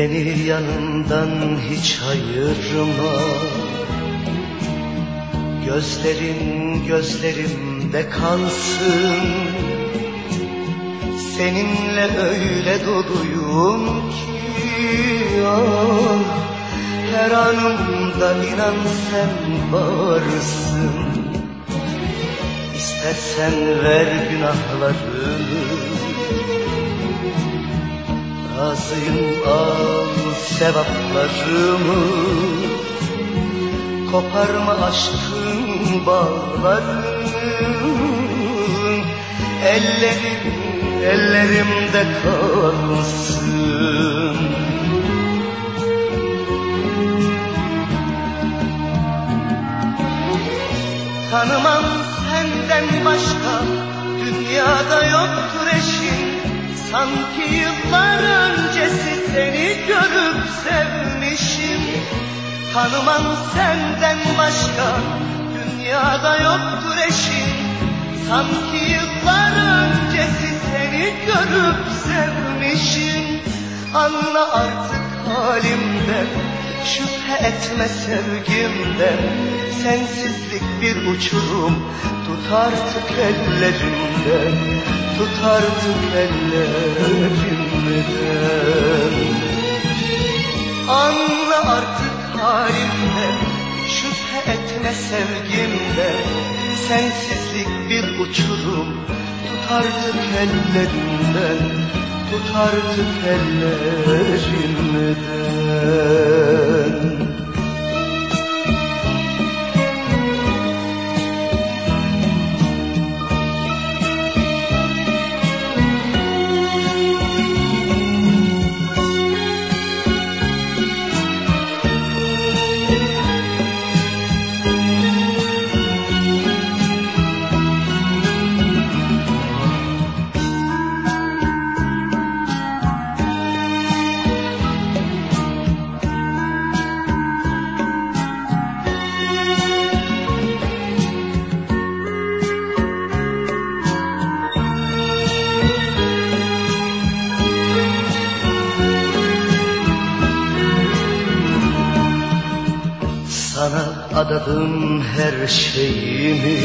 Beni yanından hiç ayırma. Gözlerin gözlerimde kalsın. Seninle öyle doluyum ki ah, Her anımda inan sen varsın İstersen ver günahlarımı Razıyım al sevaplarımı Koparma aşkın bağlarını. Ellerim ellerimde kalsın. Tanımam senden başka Dünyada yoktur eşin Sanki yıllar öncesi seni görüp sevmişim. Tanımam senden başka Dünyada yoktur eşin Sanki yıllar öncesi seni görüp sevmişim. Anla artık halimden Şüphe etme sevgimden Sensizlik bir uçurum Tut artık ellerimden Tut artık ellerimden Anla artık halimden Şüphe etme sevgimden Sensizlik bir uçurum Tut artık ellerimden Tut artık ellerimden Sana adadım her şeyimi.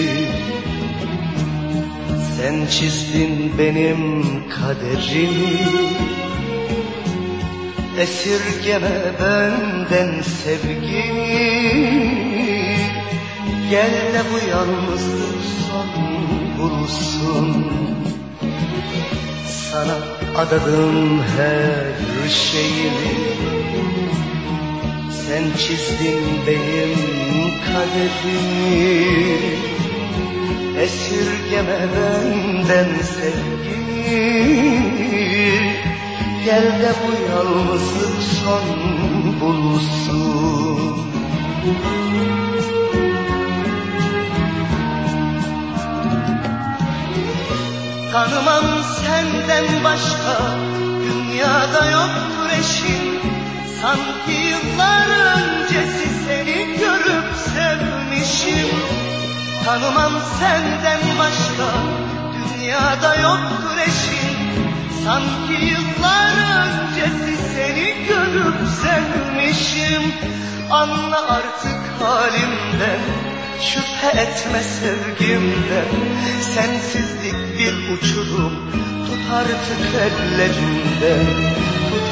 Sen çizdin benim kaderimi. Esirgeme benden sevgini Gel de bu yalnızlık son bulsun Sana adadım her şeyimi sen çizdin benim kaderimi Esirgeme benden sevgini Gel de bu yalnızlık son bulsun. Tanımam senden başka Dünyada yoktur eşin Sanki yıllar öncesi seni görüp sevmişim. Tanımam senden başka Dünyada yoktur eşin Sanki yıllar öncesi seni görüp sevmişim. Anla artık halimden Şüphe etme sevgimden. Sensizlik bir uçurum Tut artık ellerimden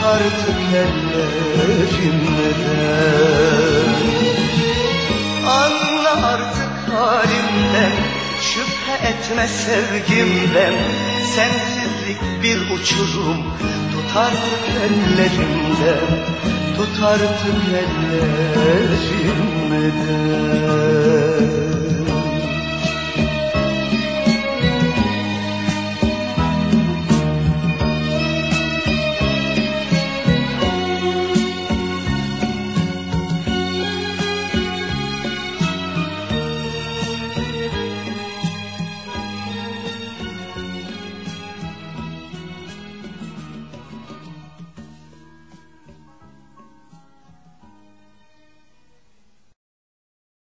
Artık ellerimden Anla artık halimden Şüphe etme sevgimden. Sensizlik bir uçurum Tut artık ellerimden. Tut artık ellerimden